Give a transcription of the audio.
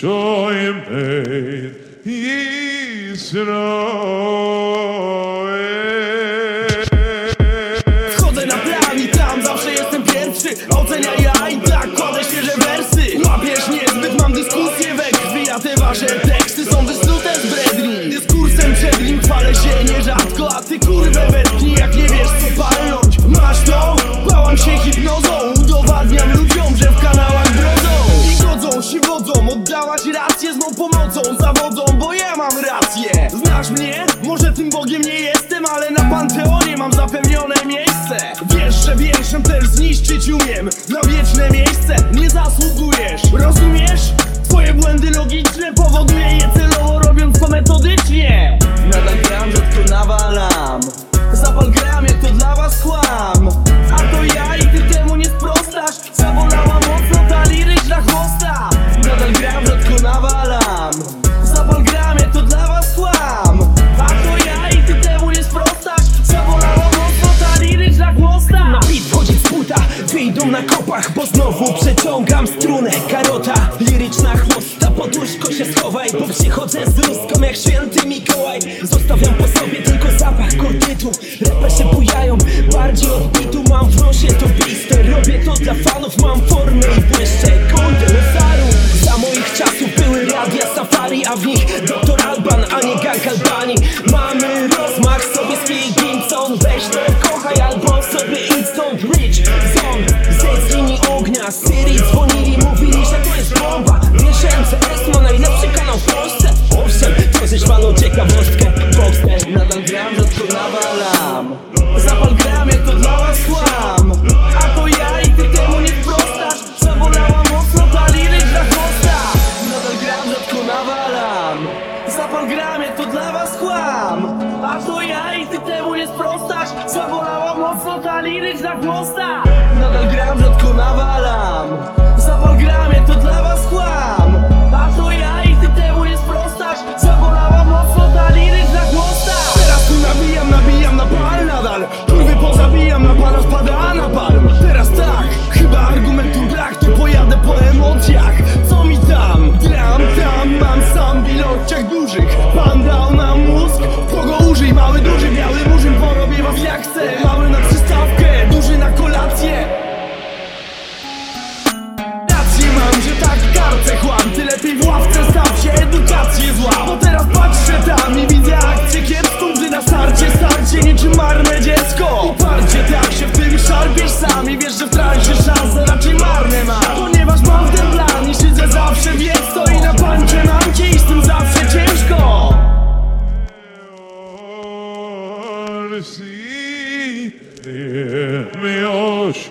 shoyim beit Yisrael. Wchodzę na plan i tam zawsze jestem pierwszy. Ocenia ja i tak kładę świeże wersy. Łapiesz niezbyt, mam dyskusję we krwi A te wasze teksty są wysnute z bredni Rację z mą pomocą Zawodzą, bo ja mam rację. Znasz mnie? Może tym Bogiem nie jestem Ale na Panteonie mam zapewnione miejsce. Wiesz, że wierszem też zniszczyć umiem. Na wieczne miejsce nie zasługujesz. Rozumiesz? Twoje błędy logiczne powoduje je wyjdą na kopach Bo znowu przeciągam strunę. Karota, liryczna chłosta Pod łóżko się schowaj, bo przychodzę z lustką Jak święty Mikołaj. Zostawiam po sobie tylko zapach kordytu Rapy się bujają, bardziej od bitu. Mam w nosie to bliste Robię to dla fanów, mam formę i błyszczę Kątem Saru Za moich czasów były radia safari A w nich doktor Alban, a nie gang Albanii Mamy rozmach sobie z Gimson Weź to ognia Syrii dzwonili, mówili, że to jest bomba. Wiesz, MCS ma najlepszy kanał w Polsce. Owszem, tworzysz panu ciekawostkę. Boxer Nadal gram, rzadko nawalam. Zapal gram, jak to dla was kłam A to ja i ty temu nie sprostasz Zabolała mocno ta liryczna chłosta Nadal gram, rzadko nawalam. Zapal gram, jak to dla was kłam A to ja i ty temu nie sprostasz Zabolała mocno ta liryczna chłosta Nadal gram, rzadko Deus.